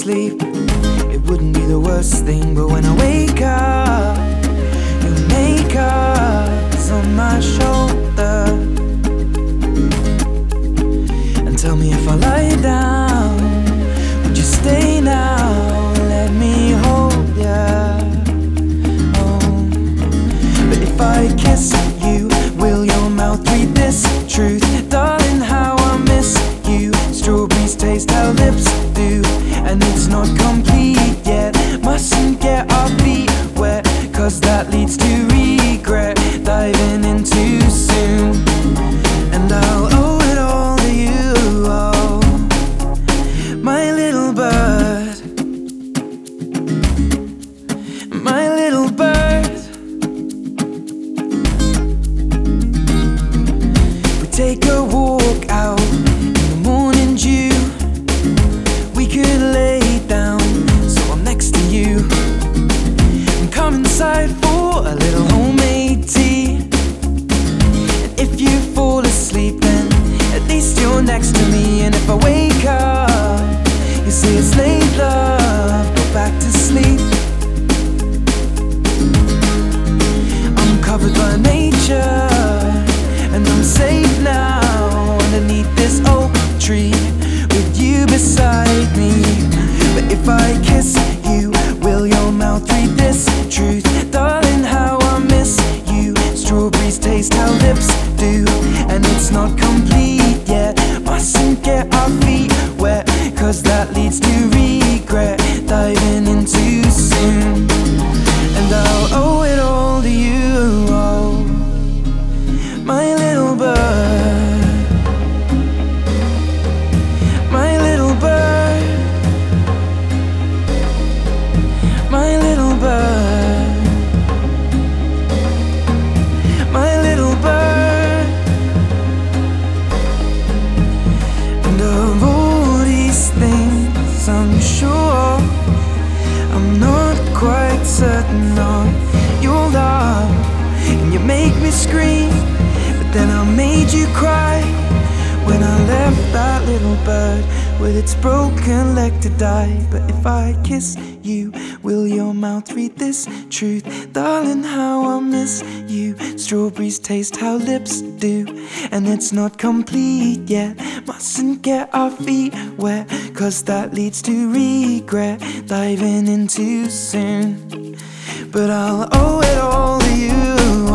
asleep, it wouldn't be the worst thing. But when I wake tell me if I lie down, would you stay now? Let me hold ya. Oh. But if I kiss you, will your mouth read this truth? You. Come inside for a little homemade tea. And if you fall asleep, then at least you're next to me. And if I wake up, you say it's late, love, go back to sleep. I'm covered by nature, and I'm safe now underneath this oak tree feet wet, cause that leads to regret. Diving in then I made you cry when I left that little bird with its broken leg to die. But if I kiss you, will your mouth read this truth? Darling, how I miss you. Strawberries taste how lips do, and it's not complete yet. Mustn't get our feet wet, cause that leads to regret. Diving in too soon. But I'll owe it all to you.